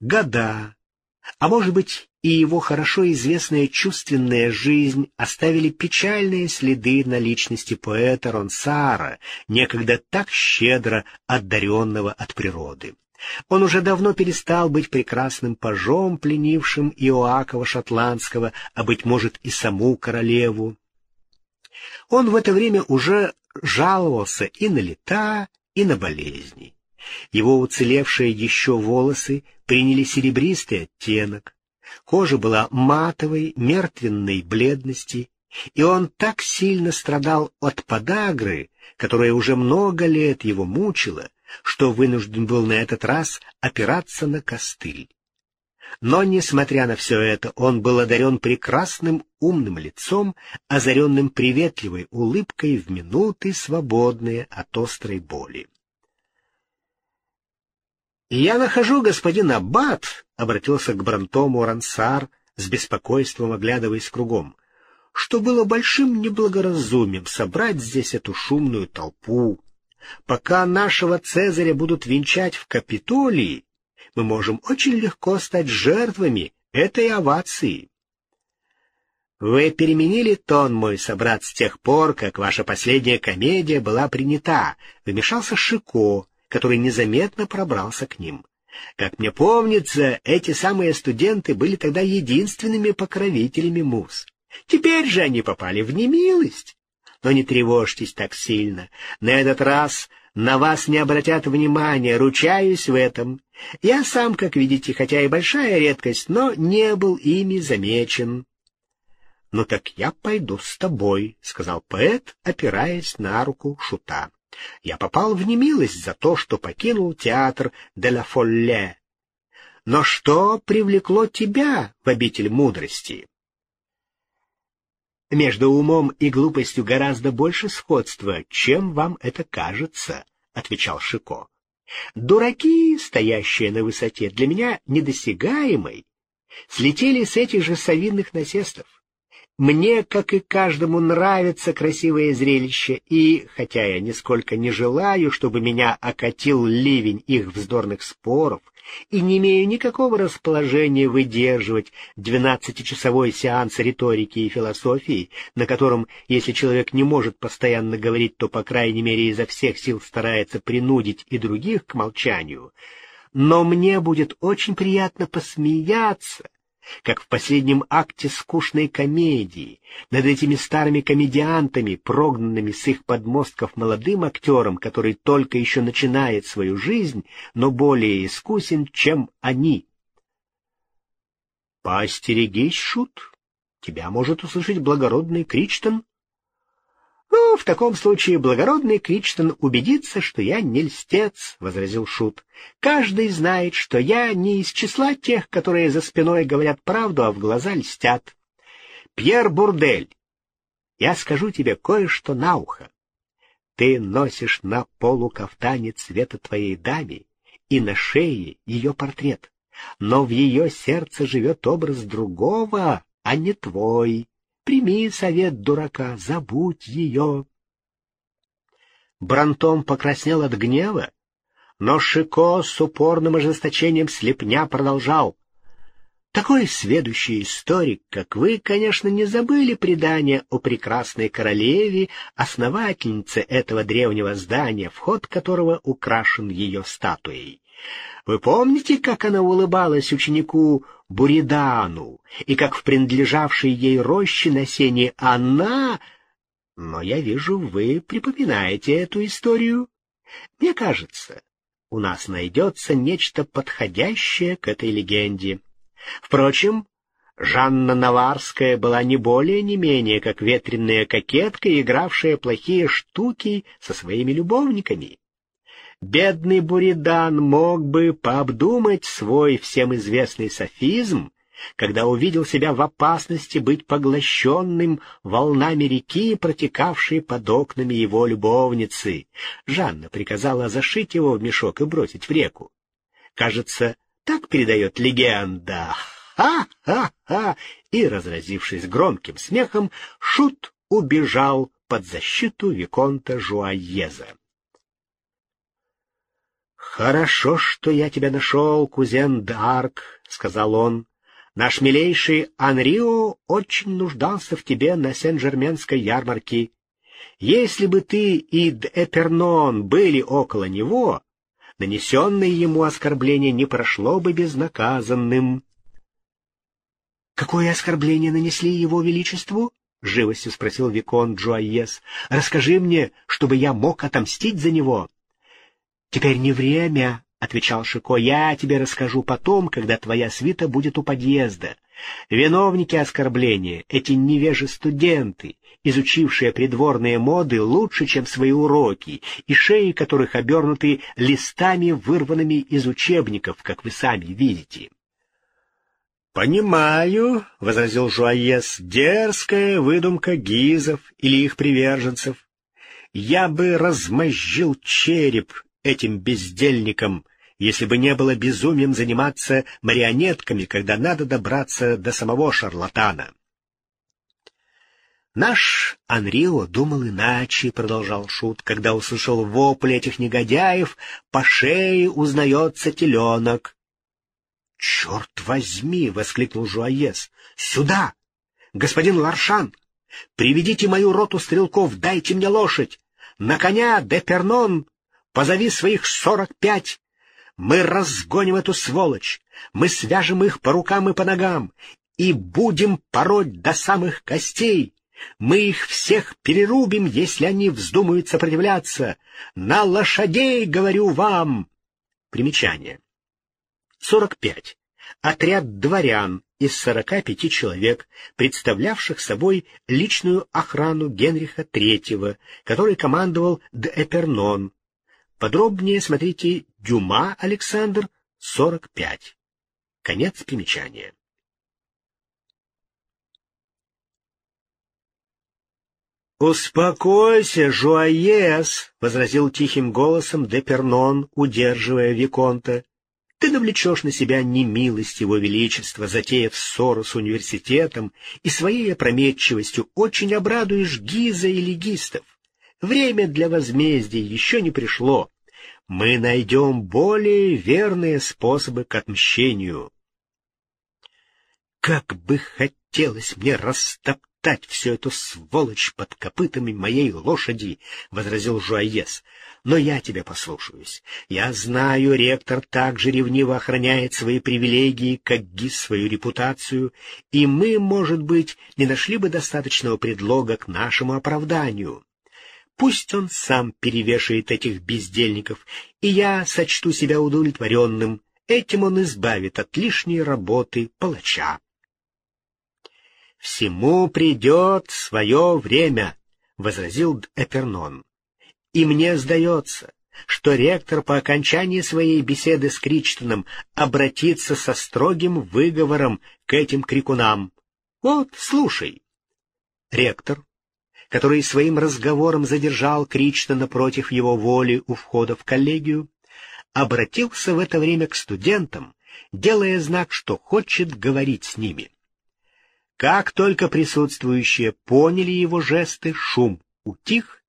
года, а может быть и его хорошо известная чувственная жизнь оставили печальные следы на личности поэта Ронсара, некогда так щедро одаренного от природы. Он уже давно перестал быть прекрасным пажом, пленившим Иоакова Шотландского, а, быть может, и саму королеву. Он в это время уже жаловался и на лета, и на болезни. Его уцелевшие еще волосы приняли серебристый оттенок, кожа была матовой, мертвенной бледности, и он так сильно страдал от подагры, которая уже много лет его мучила, что вынужден был на этот раз опираться на костыль. Но, несмотря на все это, он был одарен прекрасным умным лицом, озаренным приветливой улыбкой в минуты, свободные от острой боли. «Я нахожу, господин Аббат», — обратился к Брантому Рансар, с беспокойством оглядываясь кругом, — «что было большим неблагоразумием собрать здесь эту шумную толпу. Пока нашего Цезаря будут венчать в Капитолии, мы можем очень легко стать жертвами этой овации. Вы переменили тон, мой собрат, с тех пор, как ваша последняя комедия была принята, вмешался Шико, который незаметно пробрался к ним. Как мне помнится, эти самые студенты были тогда единственными покровителями мус. Теперь же они попали в немилость. Но не тревожьтесь так сильно. На этот раз на вас не обратят внимания, ручаюсь в этом. Я сам, как видите, хотя и большая редкость, но не был ими замечен. — Ну так я пойду с тобой, — сказал поэт, опираясь на руку шута. Я попал в немилость за то, что покинул театр де ла Фолле. Но что привлекло тебя в обитель мудрости? Между умом и глупостью гораздо больше сходства, чем вам это кажется, — отвечал Шико. Дураки, стоящие на высоте, для меня недосягаемой, слетели с этих же совинных насестов. Мне, как и каждому, нравится красивое зрелище, и, хотя я нисколько не желаю, чтобы меня окатил ливень их вздорных споров, и не имею никакого расположения выдерживать двенадцатичасовой сеанс риторики и философии, на котором, если человек не может постоянно говорить, то, по крайней мере, изо всех сил старается принудить и других к молчанию, но мне будет очень приятно посмеяться, как в последнем акте скучной комедии, над этими старыми комедиантами, прогнанными с их подмостков молодым актером, который только еще начинает свою жизнь, но более искусен, чем они. «Поостерегись, Шут, тебя может услышать благородный Кричтон», «Ну, в таком случае благородный Кричтон убедится, что я не льстец», — возразил Шут. «Каждый знает, что я не из числа тех, которые за спиной говорят правду, а в глаза льстят. Пьер Бурдель, я скажу тебе кое-что на ухо. Ты носишь на полу кафтане цвета твоей даме и на шее ее портрет, но в ее сердце живет образ другого, а не твой». Прими совет дурака, забудь ее. Брантом покраснел от гнева, но Шико с упорным ожесточением слепня продолжал. Такой сведущий историк, как вы, конечно, не забыли предание о прекрасной королеве, основательнице этого древнего здания, вход которого украшен ее статуей. Вы помните, как она улыбалась ученику Буридану, и как в принадлежавшей ей роще на сене она... Но я вижу, вы припоминаете эту историю. Мне кажется, у нас найдется нечто подходящее к этой легенде. Впрочем, Жанна Наварская была не более не менее, как ветреная кокетка, игравшая плохие штуки со своими любовниками бедный Буридан мог бы пообдумать свой всем известный софизм, когда увидел себя в опасности быть поглощенным волнами реки, протекавшей под окнами его любовницы. Жанна приказала зашить его в мешок и бросить в реку. Кажется, так передает легенда. Ха-ха-ха! И, разразившись громким смехом, Шут убежал под защиту Виконта Жуаеза. «Хорошо, что я тебя нашел, кузен Дарк», — сказал он. «Наш милейший Анрио очень нуждался в тебе на Сен-Жерменской ярмарке. Если бы ты и Эпернон были около него, нанесенное ему оскорбление не прошло бы безнаказанным». «Какое оскорбление нанесли его величеству?» — живостью спросил Викон Джуайес. «Расскажи мне, чтобы я мог отомстить за него». «Теперь не время», — отвечал Шико. «Я тебе расскажу потом, когда твоя свита будет у подъезда. Виновники оскорбления — эти невежи-студенты, изучившие придворные моды лучше, чем свои уроки, и шеи которых обернуты листами, вырванными из учебников, как вы сами видите». «Понимаю», — возразил Жуаес, — «дерзкая выдумка гизов или их приверженцев. Я бы размозжил череп этим бездельникам, если бы не было безумием заниматься марионетками, когда надо добраться до самого шарлатана». «Наш Анрио думал иначе», — продолжал Шут, когда услышал вопль этих негодяев, «по шее узнается теленок». «Черт возьми!» — воскликнул Жуаес. «Сюда! Господин Ларшан! Приведите мою роту стрелков, дайте мне лошадь! На коня, Депернон! Позови своих сорок пять! Мы разгоним эту сволочь! Мы свяжем их по рукам и по ногам и будем пороть до самых костей!» Мы их всех перерубим, если они вздумают сопротивляться. На лошадей, говорю вам!» Примечание. 45. Отряд дворян из 45 человек, представлявших собой личную охрану Генриха III, который командовал Д'Эпернон. Подробнее смотрите Дюма Александр, 45. Конец примечания. «Успокойся, Жуаес!» — возразил тихим голосом Депернон, удерживая Виконта. Ты навлечешь на себя немилость его величества, затеяв ссору с университетом, и своей опрометчивостью очень обрадуешь Гиза и легистов. Время для возмездия еще не пришло. Мы найдем более верные способы к отмщению. Как бы хотелось мне растоптать топтать всю эту сволочь под копытами моей лошади, — возразил Жуаес. — Но я тебя послушаюсь. Я знаю, ректор также ревниво охраняет свои привилегии, как ГИС свою репутацию, и мы, может быть, не нашли бы достаточного предлога к нашему оправданию. Пусть он сам перевешает этих бездельников, и я сочту себя удовлетворенным. Этим он избавит от лишней работы палача. «Всему придет свое время», — возразил Эпернон. «И мне сдается, что ректор по окончании своей беседы с Кричтоном обратится со строгим выговором к этим крикунам. Вот, слушай». Ректор, который своим разговором задержал Кричтона против его воли у входа в коллегию, обратился в это время к студентам, делая знак, что хочет говорить с ними. Как только присутствующие поняли его жесты, шум утих,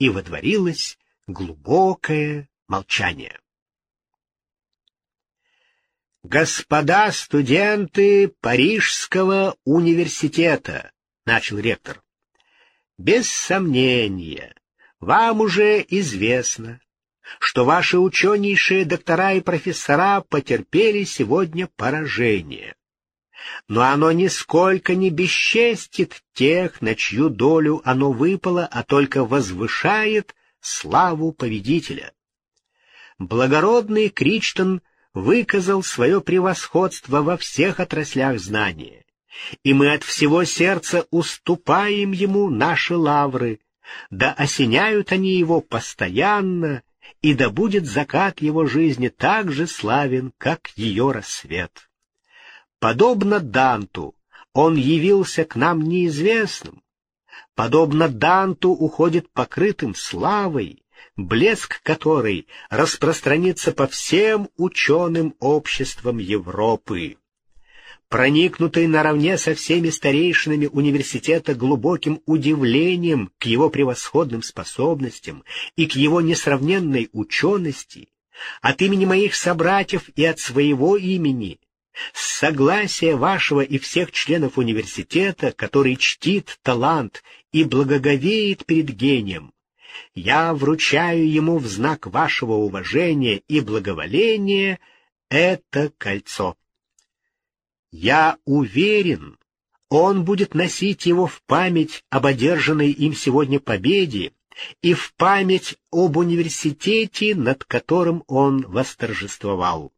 и водворилось глубокое молчание. «Господа студенты Парижского университета», — начал ректор, — «без сомнения, вам уже известно, что ваши ученейшие доктора и профессора потерпели сегодня поражение но оно нисколько не бесчестит тех, на чью долю оно выпало, а только возвышает славу победителя. Благородный Кричтон выказал свое превосходство во всех отраслях знания, и мы от всего сердца уступаем ему наши лавры, да осеняют они его постоянно, и да будет закат его жизни так же славен, как ее рассвет. Подобно Данту, он явился к нам неизвестным. Подобно Данту уходит покрытым славой, блеск которой распространится по всем ученым обществам Европы. Проникнутый наравне со всеми старейшинами университета глубоким удивлением к его превосходным способностям и к его несравненной учености, от имени моих собратьев и от своего имени, с согласия вашего и всех членов университета, который чтит талант и благоговеет перед гением, я вручаю ему в знак вашего уважения и благоволения это кольцо. Я уверен, он будет носить его в память об одержанной им сегодня победе и в память об университете, над которым он восторжествовал.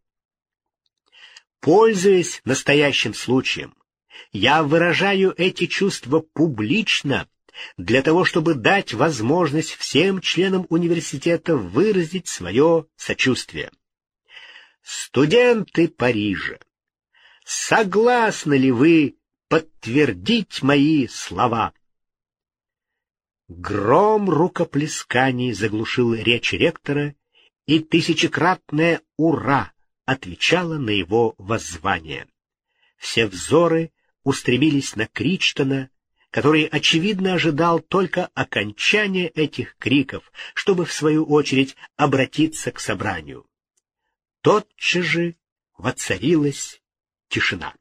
Пользуясь настоящим случаем, я выражаю эти чувства публично для того, чтобы дать возможность всем членам университета выразить свое сочувствие. Студенты Парижа, согласны ли вы подтвердить мои слова? Гром рукоплесканий заглушил речь ректора, и тысячекратное «Ура!» отвечало на его воззвание. Все взоры устремились на Кричтона, который, очевидно, ожидал только окончания этих криков, чтобы, в свою очередь, обратиться к собранию. Тотчас же воцарилась тишина.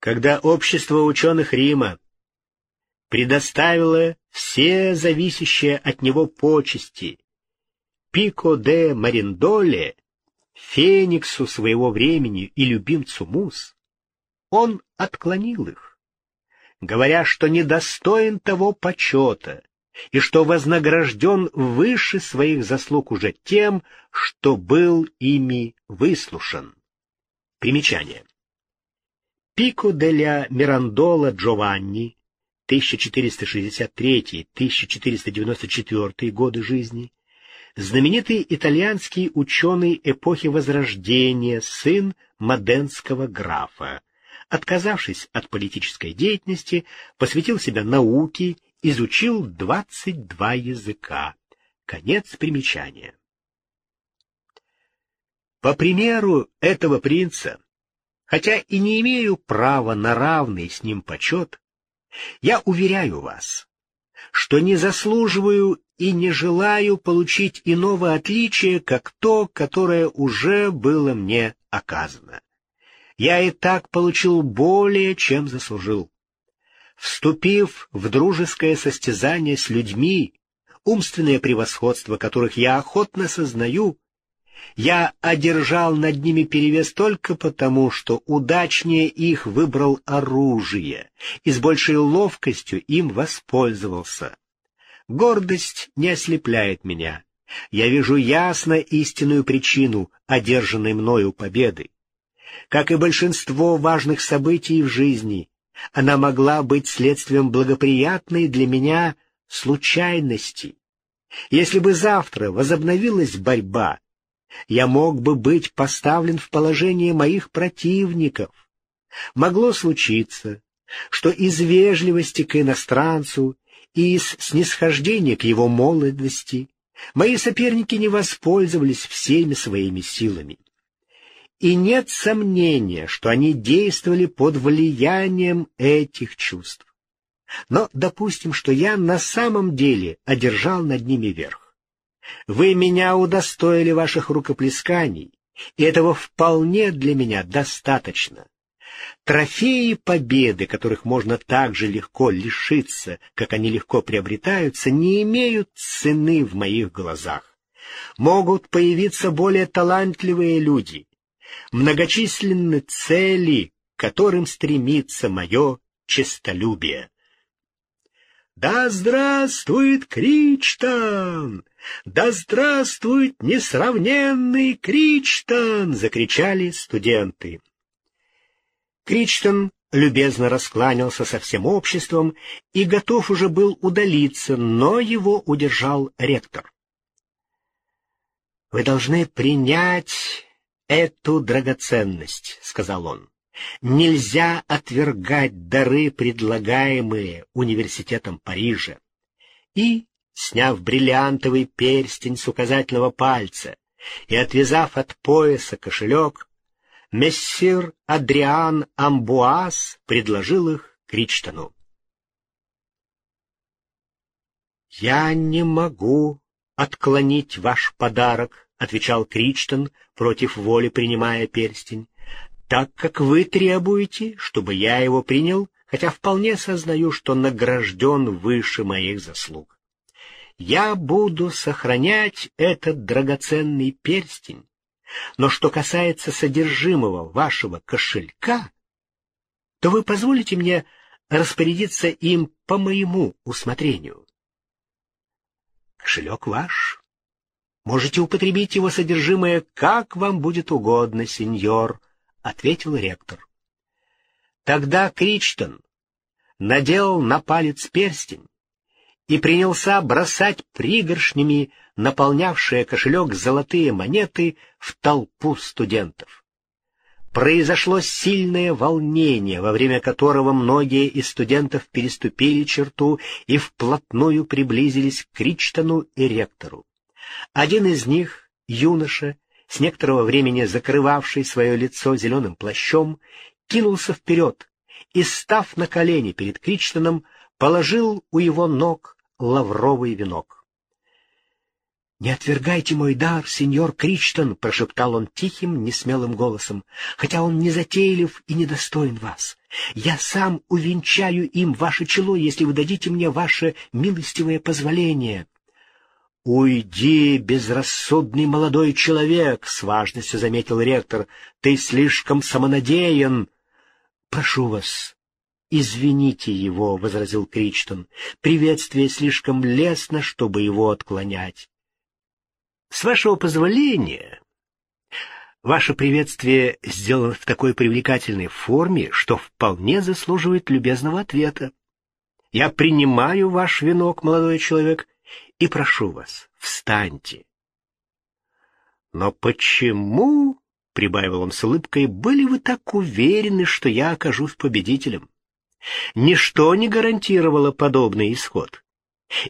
Когда общество ученых Рима предоставило все зависящие от него почести Пико де Мариндоле, фениксу своего времени и любимцу мус, он отклонил их, говоря, что недостоин того почета и что вознагражден выше своих заслуг уже тем, что был ими выслушан. Примечание. Пико деля Мирандола Джованни 1463-1494 годы жизни, знаменитый итальянский ученый эпохи Возрождения, сын моденского графа, отказавшись от политической деятельности, посвятил себя науке, изучил 22 языка. Конец примечания. По примеру этого принца, хотя и не имею права на равный с ним почет, я уверяю вас, что не заслуживаю и не желаю получить иного отличия, как то, которое уже было мне оказано я и так получил более, чем заслужил. Вступив в дружеское состязание с людьми, умственное превосходство которых я охотно сознаю, я одержал над ними перевес только потому, что удачнее их выбрал оружие и с большей ловкостью им воспользовался. Гордость не ослепляет меня. Я вижу ясно истинную причину одержанной мною победы. Как и большинство важных событий в жизни, она могла быть следствием благоприятной для меня случайности. Если бы завтра возобновилась борьба, я мог бы быть поставлен в положение моих противников. Могло случиться, что из вежливости к иностранцу и из снисхождения к его молодости мои соперники не воспользовались всеми своими силами. И нет сомнения, что они действовали под влиянием этих чувств. Но допустим, что я на самом деле одержал над ними верх. Вы меня удостоили ваших рукоплесканий, и этого вполне для меня достаточно. Трофеи победы, которых можно так же легко лишиться, как они легко приобретаются, не имеют цены в моих глазах. Могут появиться более талантливые люди, многочисленны цели, к которым стремится мое честолюбие. «Да здравствует Кричтон! Да здравствует несравненный Кричтон!» — закричали студенты. Кричтон любезно раскланялся со всем обществом и готов уже был удалиться, но его удержал ректор. «Вы должны принять эту драгоценность, — сказал он. Нельзя отвергать дары, предлагаемые университетом Парижа. И, сняв бриллиантовый перстень с указательного пальца и отвязав от пояса кошелек, мессир Адриан Амбуаз предложил их Кричтону. «Я не могу отклонить ваш подарок, — отвечал Кричтон, против воли принимая перстень, — так как вы требуете, чтобы я его принял, хотя вполне сознаю, что награжден выше моих заслуг. Я буду сохранять этот драгоценный перстень, но что касается содержимого вашего кошелька, то вы позволите мне распорядиться им по моему усмотрению. Кошелек ваш. Можете употребить его содержимое, как вам будет угодно, сеньор, — ответил ректор. Тогда Кричтон надел на палец перстень и принялся бросать пригоршнями наполнявшие кошелек золотые монеты в толпу студентов произошло сильное волнение, во время которого многие из студентов переступили черту и вплотную приблизились к Кричтону и ректору. Один из них, юноша, с некоторого времени закрывавший свое лицо зеленым плащом, кинулся вперед и, став на колени перед Кричтоном, положил у его ног лавровый венок. «Не отвергайте мой дар, сеньор Кричтон», — прошептал он тихим, несмелым голосом, «хотя он не затейлив и недостоин вас. Я сам увенчаю им ваше чело, если вы дадите мне ваше милостивое позволение». «Уйди, безрассудный молодой человек», — с важностью заметил ректор, — «ты слишком самонадеян». «Прошу вас, извините его», — возразил Кричтон, — «приветствие слишком лестно, чтобы его отклонять». С вашего позволения, ваше приветствие сделано в такой привлекательной форме, что вполне заслуживает любезного ответа. Я принимаю ваш венок, молодой человек, и прошу вас, встаньте. Но почему, — прибавил он с улыбкой, — были вы так уверены, что я окажусь победителем? Ничто не гарантировало подобный исход,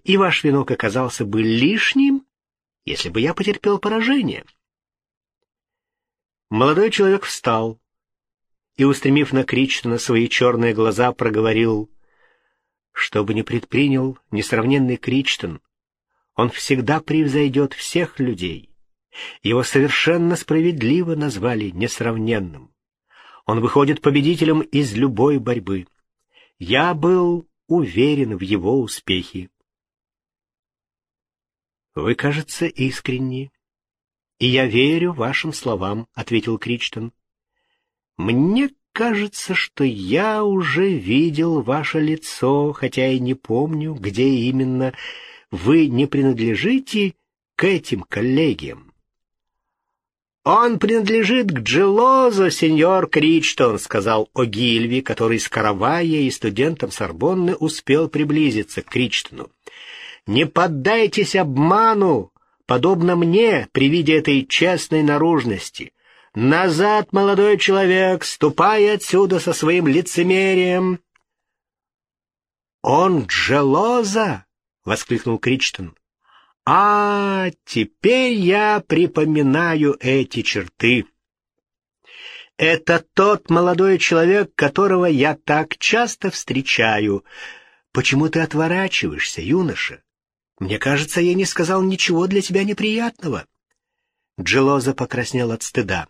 и ваш венок оказался бы лишним, если бы я потерпел поражение. Молодой человек встал и, устремив на Кричтона свои черные глаза, проговорил, что бы ни предпринял несравненный Кричтон, он всегда превзойдет всех людей. Его совершенно справедливо назвали несравненным. Он выходит победителем из любой борьбы. Я был уверен в его успехе. «Вы, кажется, искренни, и я верю вашим словам», — ответил Кричтон. «Мне кажется, что я уже видел ваше лицо, хотя и не помню, где именно. Вы не принадлежите к этим коллегиям». «Он принадлежит к Джелозо, сеньор Кричтон», — сказал О'Гильви, который с каравая и студентом Сорбонны успел приблизиться к Кричтону. Не поддайтесь обману, подобно мне при виде этой честной наружности. Назад, молодой человек, ступай отсюда со своим лицемерием. Он Джелоза! — воскликнул Кричтон. А, теперь я припоминаю эти черты. Это тот молодой человек, которого я так часто встречаю. Почему ты отворачиваешься, юноша? Мне кажется, я не сказал ничего для тебя неприятного. Джелоза покраснел от стыда.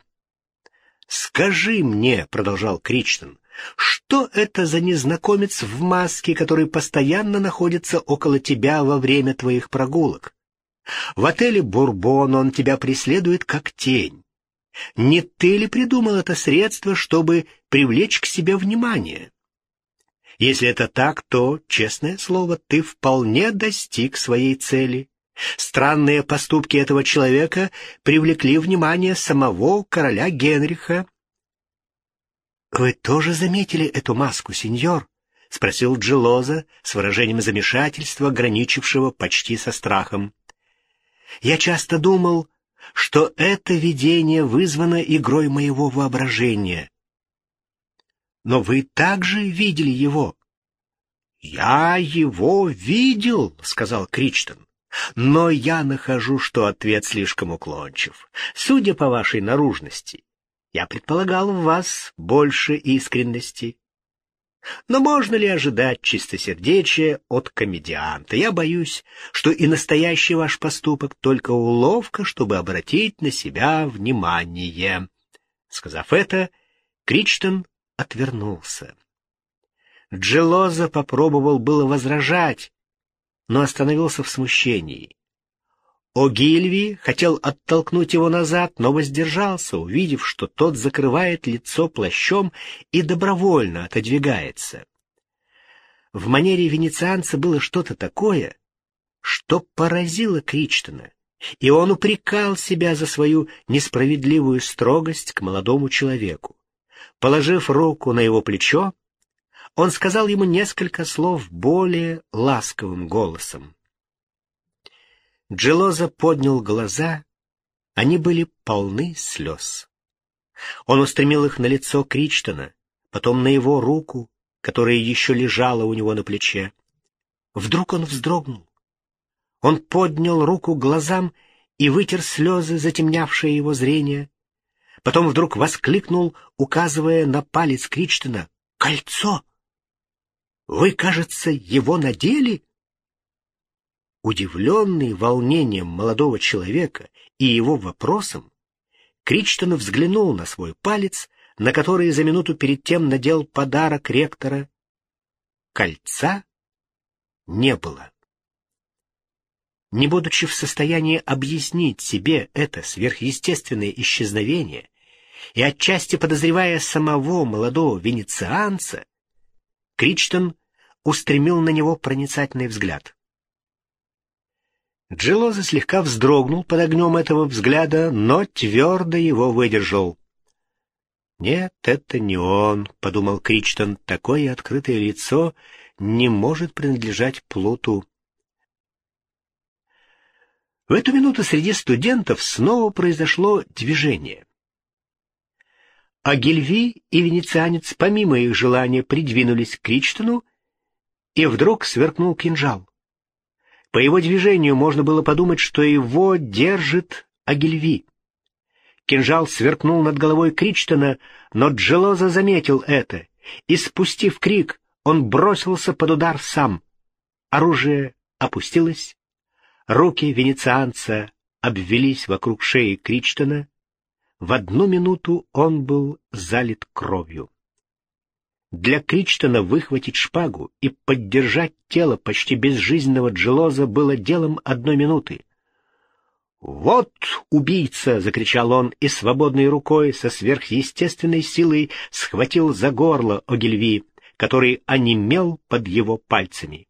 «Скажи мне», — продолжал Кричтон, — «что это за незнакомец в маске, который постоянно находится около тебя во время твоих прогулок? В отеле «Бурбон» он тебя преследует как тень. Не ты ли придумал это средство, чтобы привлечь к себе внимание?» Если это так, то, честное слово, ты вполне достиг своей цели. Странные поступки этого человека привлекли внимание самого короля Генриха. «Вы тоже заметили эту маску, сеньор?» — спросил Джилоза с выражением замешательства, граничившего почти со страхом. «Я часто думал, что это видение вызвано игрой моего воображения. Но вы также видели его. — Я его видел, — сказал Кричтон. — Но я нахожу, что ответ слишком уклончив. Судя по вашей наружности, я предполагал в вас больше искренности. Но можно ли ожидать чистосердечия от комедианта? Я боюсь, что и настоящий ваш поступок только уловка, чтобы обратить на себя внимание. Сказав это, Кричтон отвернулся. Джелоза попробовал было возражать, но остановился в смущении. Огильви хотел оттолкнуть его назад, но воздержался, увидев, что тот закрывает лицо плащом и добровольно отодвигается. В манере венецианца было что-то такое, что поразило Кричтона, и он упрекал себя за свою несправедливую строгость к молодому человеку. Положив руку на его плечо, он сказал ему несколько слов более ласковым голосом. Джелоза поднял глаза, они были полны слез. Он устремил их на лицо Кричтона, потом на его руку, которая еще лежала у него на плече. Вдруг он вздрогнул. Он поднял руку к глазам и вытер слезы, затемнявшие его зрение. Потом вдруг воскликнул, указывая на палец Кричтона. «Кольцо! Вы, кажется, его надели?» Удивленный волнением молодого человека и его вопросом, Кричтон взглянул на свой палец, на который за минуту перед тем надел подарок ректора. Кольца не было. Не будучи в состоянии объяснить себе это сверхъестественное исчезновение и отчасти подозревая самого молодого венецианца, Кричтон устремил на него проницательный взгляд. Джилоза слегка вздрогнул под огнем этого взгляда, но твердо его выдержал. «Нет, это не он», — подумал Кричтон, — «такое открытое лицо не может принадлежать Плуту». В эту минуту среди студентов снова произошло движение. А Гильви и венецианец, помимо их желания, придвинулись к Кричтону, и вдруг сверкнул кинжал. По его движению можно было подумать, что его держит Агильви. Кинжал сверкнул над головой Кричтона, но Джелоза заметил это, и, спустив крик, он бросился под удар сам. Оружие опустилось, руки венецианца обвелись вокруг шеи Кричтона. В одну минуту он был залит кровью. Для Кричтона выхватить шпагу и поддержать тело почти безжизненного Джелоза было делом одной минуты. «Вот убийца!» — закричал он и свободной рукой со сверхъестественной силой схватил за горло Огильви, который онемел под его пальцами.